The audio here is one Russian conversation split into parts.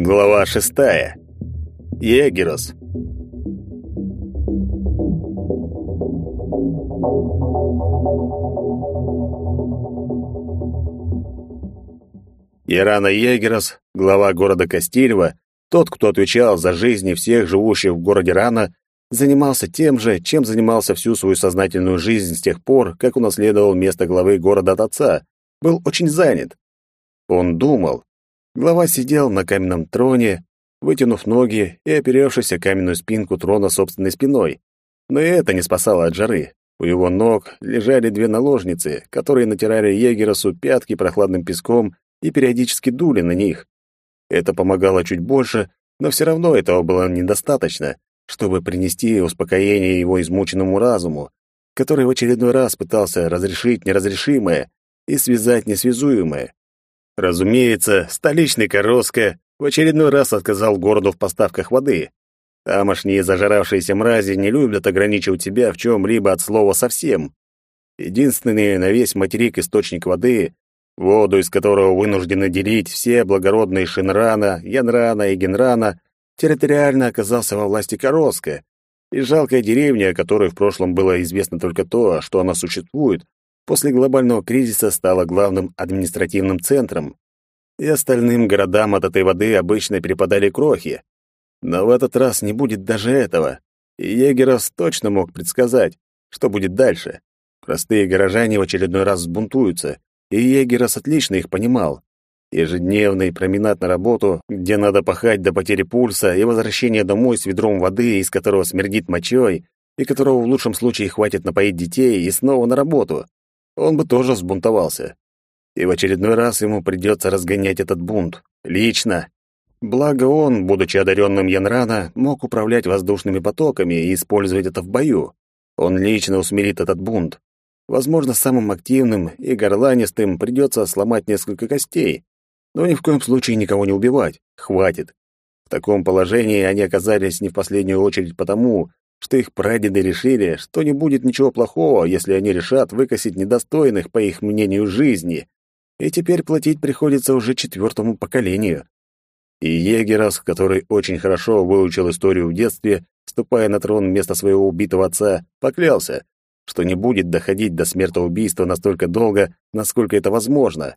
Глава шестая. Егерос. Ирана Егерос, глава города Костильва, тот, кто отвечал за жизни всех живущих в городе Рана, занимался тем же, чем занимался всю свою сознательную жизнь с тех пор, как унаследовал место главы города от отца, был очень занят. Он думал. Глава сидел на каменном троне, вытянув ноги и оперевшись о каменную спинку трона собственной спиной. Но и это не спасало от жары. У его ног лежали две наложницы, которые натирали егеросу пятки прохладным песком и периодически дули на них. Это помогало чуть больше, но все равно этого было недостаточно, чтобы принести успокоение его измученному разуму, который в очередной раз пытался разрешить неразрешимое и связать несвязуемое. Разумеется, столичный Короско в очередной раз отказал городу в поставках воды. Тамошние зажиравшиеся мрази не любят ограничивать себя в чем-либо от слова совсем. Единственный на весь материк источник воды воду из которого вынуждены делить все благородные Шинрана, Янрана и Генрана, территориально оказался во власти Короска, и жалкая деревня, которой в прошлом было известно только то, что она существует, после глобального кризиса стала главным административным центром, и остальным городам от этой воды обычно перепадали крохи. Но в этот раз не будет даже этого, и Егерос точно мог предсказать, что будет дальше. Простые горожане в очередной раз сбунтуются, и Егерас отлично их понимал. Ежедневный променад на работу, где надо пахать до потери пульса, и возвращение домой с ведром воды, из которого смердит мочой, и которого в лучшем случае хватит напоить детей, и снова на работу. Он бы тоже взбунтовался. И в очередной раз ему придется разгонять этот бунт. Лично. Благо он, будучи одаренным Янрана, мог управлять воздушными потоками и использовать это в бою. Он лично усмирит этот бунт. Возможно, самым активным и горланистым придется сломать несколько костей, но ни в коем случае никого не убивать. Хватит. В таком положении они оказались не в последнюю очередь потому, что их прадеды решили, что не будет ничего плохого, если они решат выкосить недостойных, по их мнению, жизни. И теперь платить приходится уже четвертому поколению. И Егерас, который очень хорошо выучил историю в детстве, ступая на трон вместо своего убитого отца, поклялся, что не будет доходить до смертоубийства настолько долго, насколько это возможно.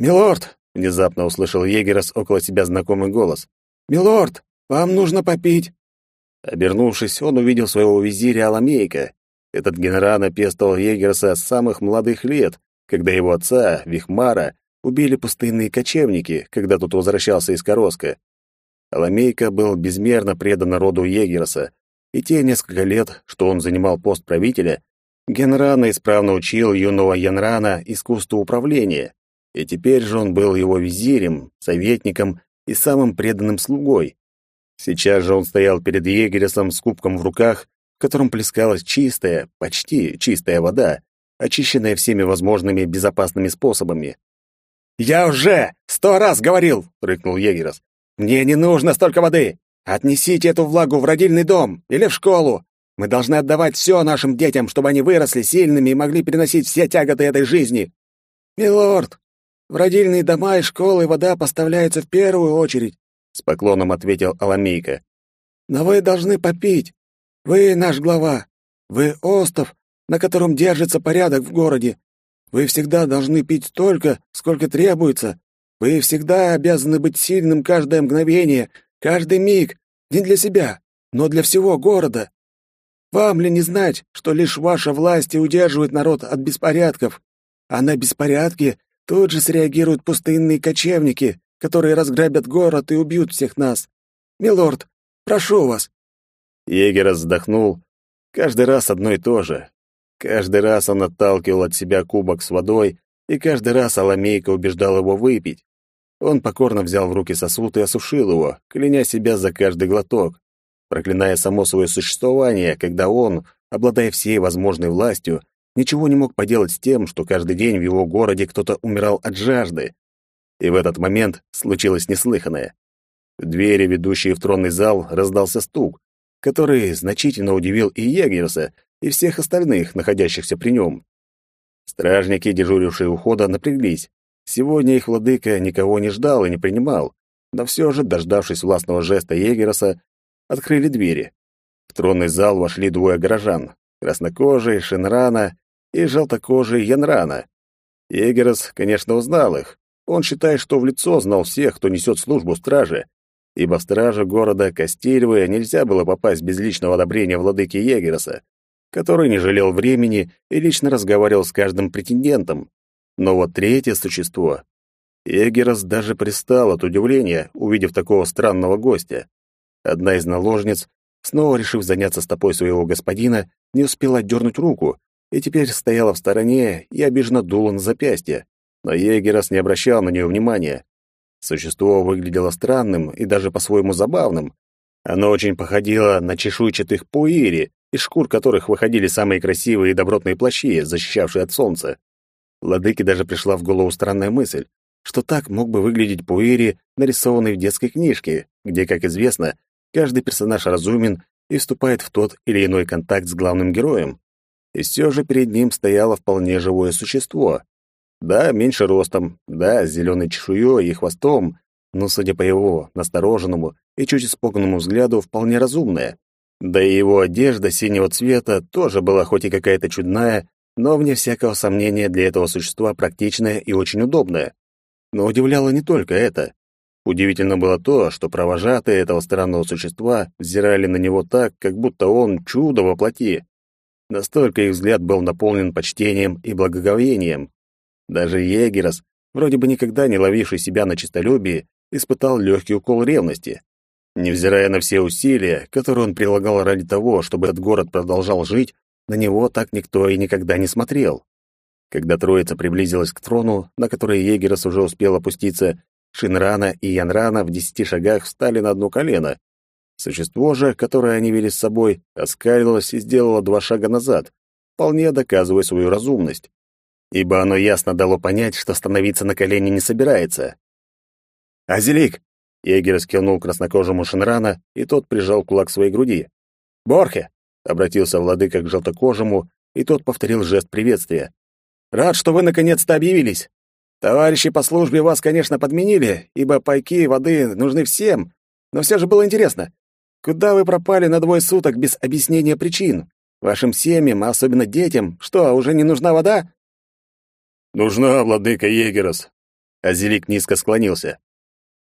«Милорд!» — внезапно услышал Егерас около себя знакомый голос. «Милорд, вам нужно попить!» Обернувшись, он увидел своего визиря Аламейка. Этот генерал пестовал Егерса с самых молодых лет, когда его отца, Вихмара, убили пустынные кочевники, когда тот возвращался из Короска. Аламейка был безмерно предан народу Егерса, и те несколько лет, что он занимал пост правителя, Генрана исправно учил юного Янрана искусству управления, и теперь же он был его визирем, советником и самым преданным слугой. Сейчас же он стоял перед егересом с кубком в руках, в котором плескалась чистая, почти чистая вода, очищенная всеми возможными безопасными способами. «Я уже сто раз говорил!» — рыкнул егерес. «Мне не нужно столько воды! Отнесите эту влагу в родильный дом или в школу. Мы должны отдавать все нашим детям, чтобы они выросли сильными и могли переносить все тяготы этой жизни. Милорд, в родильные дома и школы вода поставляется в первую очередь, с поклоном ответил Аламейка. Но вы должны попить. Вы наш глава. Вы остов, на котором держится порядок в городе. Вы всегда должны пить столько, сколько требуется. Вы всегда обязаны быть сильным каждое мгновение, Каждый миг не для себя, но для всего города. Вам ли не знать, что лишь ваша власть и удерживает народ от беспорядков, а на беспорядки тут же среагируют пустынные кочевники, которые разграбят город и убьют всех нас. Милорд, прошу вас». Егер вздохнул. Каждый раз одно и то же. Каждый раз он отталкивал от себя кубок с водой, и каждый раз Аламейка убеждал его выпить. Он покорно взял в руки сосуд и осушил его, кляня себя за каждый глоток, проклиная само свое существование, когда он, обладая всей возможной властью, ничего не мог поделать с тем, что каждый день в его городе кто-то умирал от жажды. И в этот момент случилось неслыханное. В двери, ведущие в тронный зал, раздался стук, который значительно удивил и Егерса, и всех остальных, находящихся при нем. Стражники, дежурившие у хода, напряглись. Сегодня их владыка никого не ждал и не принимал, но все же, дождавшись властного жеста Егероса, открыли двери. В тронный зал вошли двое горожан — краснокожий Шинрана и желтокожий Янрана. Егерос, конечно, узнал их. Он считает, что в лицо знал всех, кто несет службу стражи, ибо в стражу города Кастильвы нельзя было попасть без личного одобрения владыки Егероса, который не жалел времени и лично разговаривал с каждым претендентом. Но вот третье существо... Егерос даже пристал от удивления, увидев такого странного гостя. Одна из наложниц, снова решив заняться стопой своего господина, не успела дернуть руку и теперь стояла в стороне и обиженно дула на запястье. Но Егерос не обращал на нее внимания. Существо выглядело странным и даже по-своему забавным. Оно очень походило на чешуйчатых пуири, из шкур которых выходили самые красивые и добротные плащи, защищавшие от солнца. Владыке даже пришла в голову странная мысль, что так мог бы выглядеть пуири, нарисованный в детской книжке, где, как известно, каждый персонаж разумен и вступает в тот или иной контакт с главным героем. И все же перед ним стояло вполне живое существо. Да, меньше ростом, да, с зеленой чешуей и хвостом, но, судя по его настороженному и чуть испуганному взгляду, вполне разумное. Да и его одежда синего цвета тоже была хоть и какая-то чудная, но, вне всякого сомнения, для этого существа практичная и очень удобная. Но удивляло не только это. Удивительно было то, что провожатые этого странного существа взирали на него так, как будто он чудо во плоти. Настолько их взгляд был наполнен почтением и благоговением. Даже Егерос, вроде бы никогда не ловивший себя на честолюбии, испытал легкий укол ревности. Невзирая на все усилия, которые он прилагал ради того, чтобы этот город продолжал жить, на него так никто и никогда не смотрел. Когда троица приблизилась к трону, на который Егерос уже успел опуститься, Шинрана и Янрана в десяти шагах встали на одно колено. Существо же, которое они вели с собой, оскалилось и сделало два шага назад, вполне доказывая свою разумность. Ибо оно ясно дало понять, что становиться на колени не собирается. «Азелик!» Егерь скинул краснокожему Шинрана, и тот прижал кулак к своей груди. «Борхе!» — обратился владыка к желтокожему, и тот повторил жест приветствия. «Рад, что вы наконец-то объявились. Товарищи по службе вас, конечно, подменили, ибо пайки и воды нужны всем, но все же было интересно. Куда вы пропали на двое суток без объяснения причин? Вашим семьям, а особенно детям, что, уже не нужна вода?» «Нужна, владыка Егерос!» Азелик низко склонился.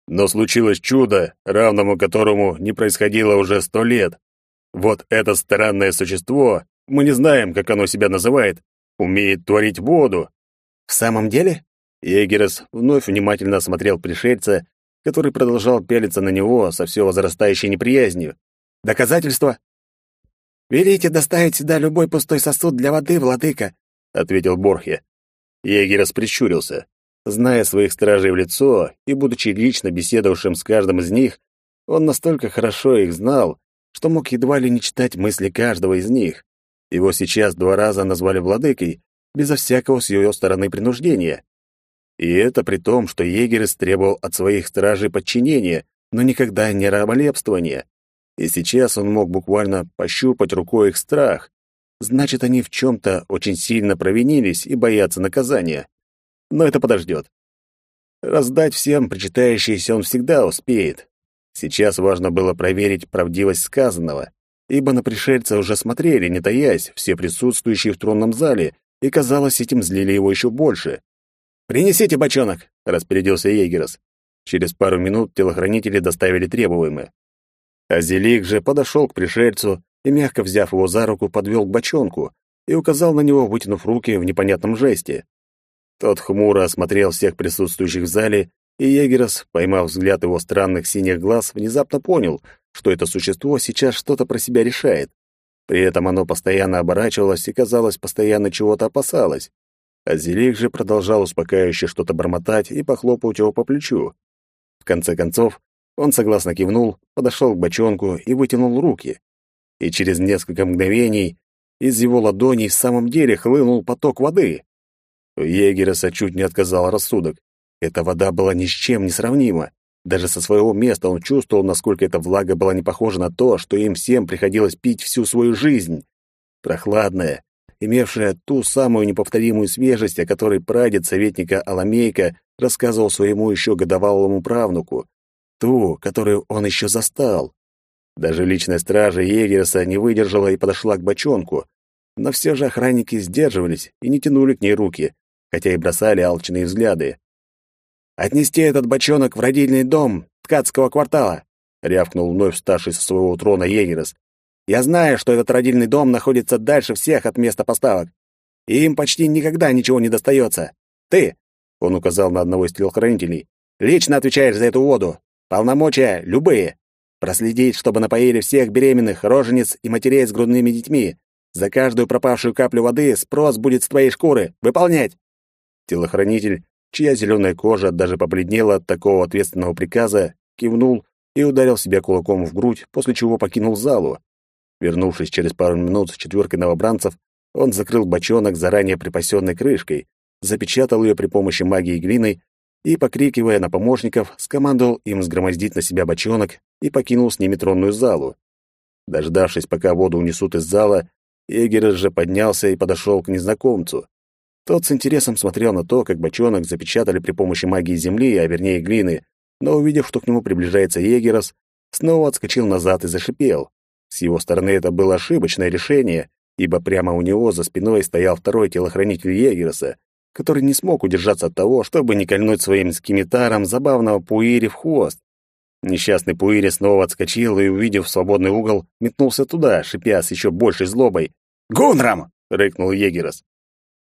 Но случилось чудо, равному которому не происходило уже сто лет. Вот это странное существо, мы не знаем, как оно себя называет, умеет творить воду. В самом деле? Егерес вновь внимательно осмотрел пришельца, который продолжал пялиться на него со все возрастающей неприязнью. Доказательства? «Велите доставить сюда любой пустой сосуд для воды, владыка», — ответил Борхе. Егерес прищурился. Зная своих стражей в лицо и будучи лично беседовавшим с каждым из них, он настолько хорошо их знал, что мог едва ли не читать мысли каждого из них. Его сейчас два раза назвали владыкой, безо всякого с ее стороны принуждения. И это при том, что егерь требовал от своих стражей подчинения, но никогда не раболепствования. И сейчас он мог буквально пощупать рукой их страх. Значит, они в чем-то очень сильно провинились и боятся наказания но это подождет. Раздать всем причитающиеся он всегда успеет. Сейчас важно было проверить правдивость сказанного, ибо на пришельца уже смотрели, не таясь, все присутствующие в тронном зале, и, казалось, этим злили его еще больше. «Принесите бочонок!» — распорядился Егерос. Через пару минут телохранители доставили требуемое. Азелик же подошел к пришельцу и, мягко взяв его за руку, подвел к бочонку и указал на него, вытянув руки в непонятном жесте. Тот хмуро осмотрел всех присутствующих в зале, и Егерос, поймав взгляд его странных синих глаз, внезапно понял, что это существо сейчас что-то про себя решает. При этом оно постоянно оборачивалось и, казалось, постоянно чего-то опасалось. А Зелик же продолжал успокаивающе что-то бормотать и похлопывать его по плечу. В конце концов, он согласно кивнул, подошел к бочонку и вытянул руки. И через несколько мгновений из его ладоней в самом деле хлынул поток воды. У Егереса чуть не отказал рассудок. Эта вода была ни с чем не сравнима. Даже со своего места он чувствовал, насколько эта влага была не похожа на то, что им всем приходилось пить всю свою жизнь. Прохладная, имевшая ту самую неповторимую свежесть, о которой прадед советника Аламейка рассказывал своему еще годовалому правнуку, ту, которую он еще застал. Даже личная стража Егерса не выдержала и подошла к бочонку, но все же охранники сдерживались и не тянули к ней руки, хотя и бросали алчные взгляды. «Отнести этот бочонок в родильный дом ткацкого квартала», — рявкнул вновь старший со своего трона Егерс. «Я знаю, что этот родильный дом находится дальше всех от места поставок, и им почти никогда ничего не достается. Ты, — он указал на одного из телохранителей, — лично отвечаешь за эту воду. Полномочия любые. Проследить, чтобы напоили всех беременных, рожениц и матерей с грудными детьми. За каждую пропавшую каплю воды спрос будет с твоей шкуры. Выполнять!» Телохранитель, чья зеленая кожа даже побледнела от такого ответственного приказа, кивнул и ударил себя кулаком в грудь, после чего покинул залу. Вернувшись через пару минут с четверкой новобранцев, он закрыл бочонок заранее припасенной крышкой, запечатал ее при помощи магии глиной и, покрикивая на помощников, скомандовал им сгромоздить на себя бочонок и покинул с ними тронную залу. Дождавшись, пока воду унесут из зала, Егерс же поднялся и подошел к незнакомцу. Тот с интересом смотрел на то, как бочонок запечатали при помощи магии земли, а вернее глины, но, увидев, что к нему приближается Егерос, снова отскочил назад и зашипел. С его стороны это было ошибочное решение, ибо прямо у него за спиной стоял второй телохранитель Егероса, который не смог удержаться от того, чтобы не кольнуть своим скимитаром забавного Пуири в хвост. Несчастный Пуири снова отскочил и, увидев свободный угол, метнулся туда, шипя с еще большей злобой. «Гунрам!» — рыкнул Егерос.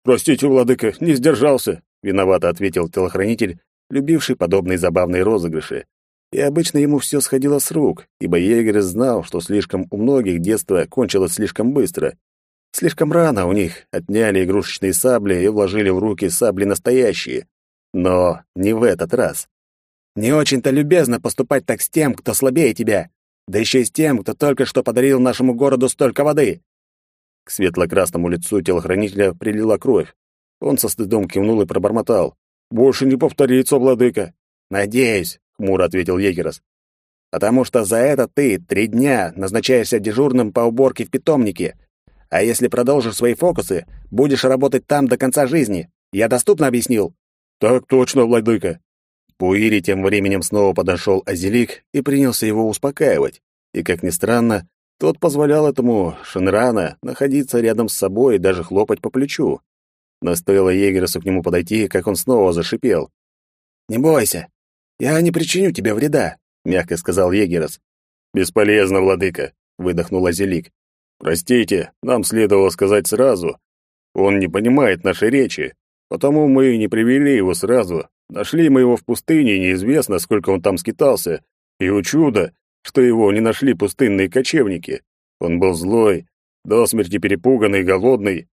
«Простите, владыка, не сдержался», — виновато ответил телохранитель, любивший подобные забавные розыгрыши. И обычно ему все сходило с рук, ибо Егерес знал, что слишком у многих детство кончилось слишком быстро. Слишком рано у них отняли игрушечные сабли и вложили в руки сабли настоящие. Но не в этот раз. Не очень-то любезно поступать так с тем, кто слабее тебя, да еще и с тем, кто только что подарил нашему городу столько воды. К светло-красному лицу телохранителя прилила кровь. Он со стыдом кивнул и пробормотал. «Больше не повторится, владыка». «Надеюсь», — хмуро ответил Егерос. «Потому что за это ты три дня назначаешься дежурным по уборке в питомнике, а если продолжишь свои фокусы, будешь работать там до конца жизни. Я доступно объяснил?» «Так точно, владыка». Пуири тем временем снова подошел Азелик и принялся его успокаивать. И, как ни странно, тот позволял этому Шинрана находиться рядом с собой и даже хлопать по плечу. Но стоило Егерсу к нему подойти, как он снова зашипел. «Не бойся, я не причиню тебе вреда», — мягко сказал Егерс. «Бесполезно, владыка», — выдохнул Азелик. Простите, нам следовало сказать сразу. Он не понимает нашей речи, потому мы и не привели его сразу. Нашли мы его в пустыне, неизвестно, сколько он там скитался. И у чуда, что его не нашли пустынные кочевники. Он был злой, до смерти перепуганный голодный.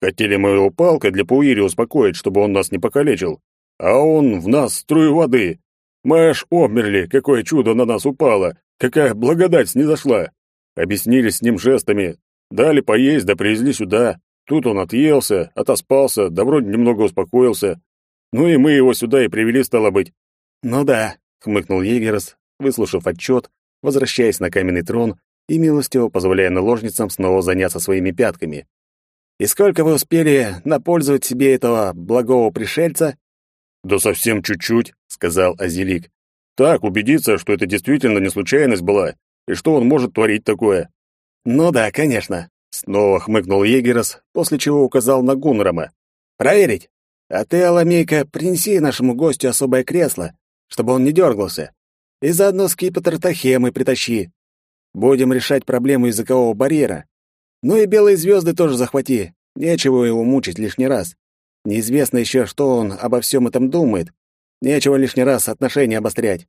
Хотели мы его палкой для Пуири успокоить, чтобы он нас не покалечил. А он в нас струю воды. Мы аж обмерли, какое чудо на нас упало, какая благодать снизошла. Объяснили с ним жестами, дали поесть, да привезли сюда. Тут он отъелся, отоспался, да вроде немного успокоился. Ну и мы его сюда и привели, стало быть. «Ну да», — хмыкнул Егерс, выслушав отчет, возвращаясь на каменный трон и милостиво позволяя наложницам снова заняться своими пятками. «И сколько вы успели напользовать себе этого благого пришельца?» «Да совсем чуть-чуть», — сказал Азелик. «Так, убедиться, что это действительно не случайность была, и что он может творить такое? Ну да, конечно. Снова хмыкнул Егерос, после чего указал на Гунрама. Проверить. А ты, Аламейка, принеси нашему гостю особое кресло, чтобы он не дергался. И заодно скипетр Тахемы притащи. Будем решать проблему языкового барьера. Ну и белые звезды тоже захвати. Нечего его мучить лишний раз. Неизвестно еще, что он обо всем этом думает. Нечего лишний раз отношения обострять.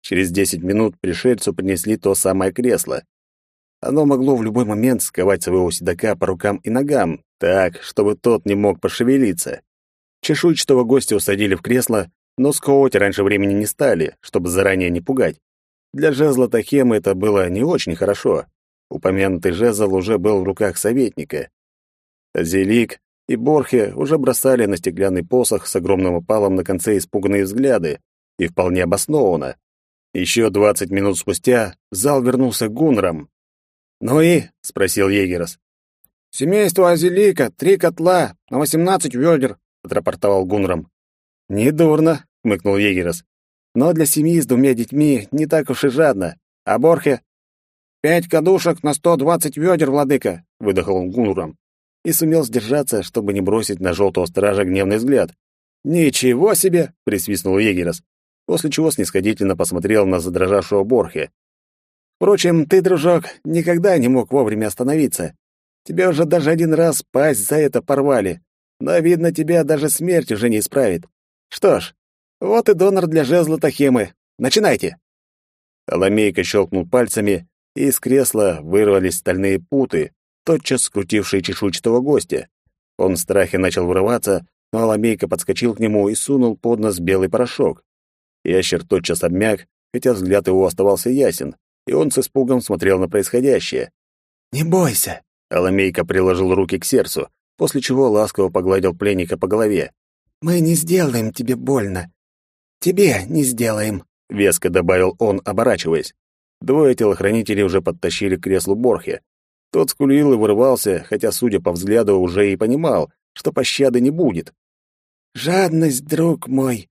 Через десять минут пришельцу принесли то самое кресло. Оно могло в любой момент сковать своего седока по рукам и ногам, так, чтобы тот не мог пошевелиться. Чешуйчатого гостя усадили в кресло, но сковывать раньше времени не стали, чтобы заранее не пугать. Для жезла Тахемы это было не очень хорошо. Упомянутый жезл уже был в руках советника. Зелик и Борхе уже бросали на стеклянный посох с огромным опалом на конце испуганные взгляды, И вполне обоснованно. Еще двадцать минут спустя зал вернулся Гунрам. «Ну и?» — спросил Егерос. «Семейство Азелика, три котла, на восемнадцать ведер», — отрапортовал Гунрам. «Недурно», — хмыкнул Егерос. «Но для семьи с двумя детьми не так уж и жадно. А Борхе?» «Пять кадушек на сто двадцать ведер, владыка», — выдохнул Гунрам. И сумел сдержаться, чтобы не бросить на желтого стража гневный взгляд. «Ничего себе!» — присвистнул Егерос, после чего снисходительно посмотрел на задрожавшего Борхе. «Впрочем, ты, дружок, никогда не мог вовремя остановиться. Тебя уже даже один раз пасть за это порвали, но, видно, тебя даже смерть уже не исправит. Что ж, вот и донор для жезла Тахемы. Начинайте!» Аламейка щелкнул пальцами, и из кресла вырвались стальные путы, тотчас скрутившие чешуйчатого гостя. Он в страхе начал вырываться, но Аламейка подскочил к нему и сунул под нос белый порошок. Ящер тотчас обмяк, хотя взгляд его оставался ясен, и он с испугом смотрел на происходящее. «Не бойся!» — Аламейка приложил руки к сердцу, после чего ласково погладил пленника по голове. «Мы не сделаем тебе больно. Тебе не сделаем», — веско добавил он, оборачиваясь. Двое телохранителей уже подтащили к креслу Борхе. Тот скулил и вырывался, хотя, судя по взгляду, уже и понимал, что пощады не будет. «Жадность, друг мой,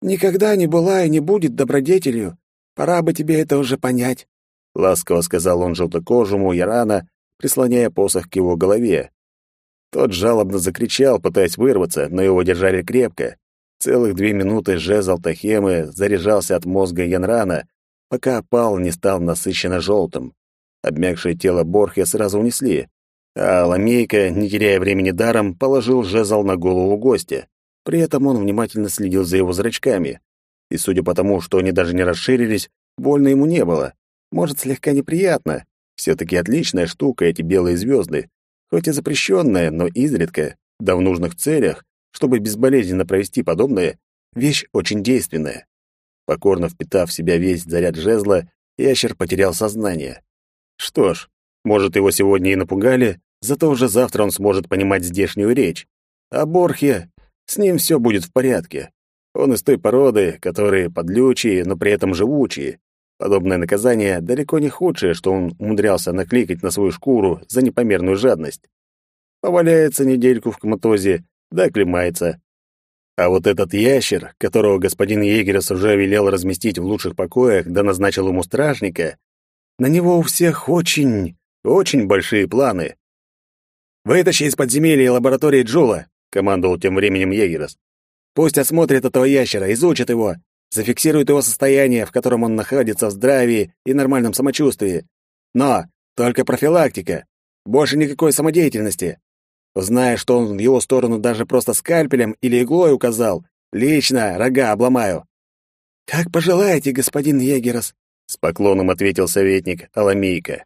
никогда не была и не будет добродетелью. Пора бы тебе это уже понять», — ласково сказал он желтокожему Ярана, прислоняя посох к его голове. Тот жалобно закричал, пытаясь вырваться, но его держали крепко. Целых две минуты жезл Тахемы заряжался от мозга Янрана, пока опал не стал насыщенно желтым. Обмякшее тело Борхе сразу унесли, а Ламейка, не теряя времени даром, положил жезл на голову гостя. При этом он внимательно следил за его зрачками. И судя по тому, что они даже не расширились, больно ему не было. Может, слегка неприятно. Все-таки отличная штука эти белые звезды. Хоть и запрещенная, но изредка, да в нужных целях, чтобы безболезненно провести подобное, вещь очень действенная. Покорно впитав в себя весь заряд жезла, ящер потерял сознание. Что ж, может, его сегодня и напугали, зато уже завтра он сможет понимать здешнюю речь. А Борхе, с ним все будет в порядке. Он из той породы, которые подлючие, но при этом живучие. Подобное наказание далеко не худшее, что он умудрялся накликать на свою шкуру за непомерную жадность. Поваляется недельку в коматозе, да оклемается. А вот этот ящер, которого господин Егерес уже велел разместить в лучших покоях, да назначил ему стражника, на него у всех очень, очень большие планы. «Вытащи из подземелья лаборатории Джула», — командовал тем временем Егерос. «Пусть осмотрит этого ящера, изучит его, зафиксирует его состояние, в котором он находится в здравии и нормальном самочувствии. Но только профилактика, больше никакой самодеятельности. Зная, что он в его сторону даже просто скальпелем или иглой указал, лично рога обломаю. «Как пожелаете, господин Егерос», — с поклоном ответил советник Аламейка.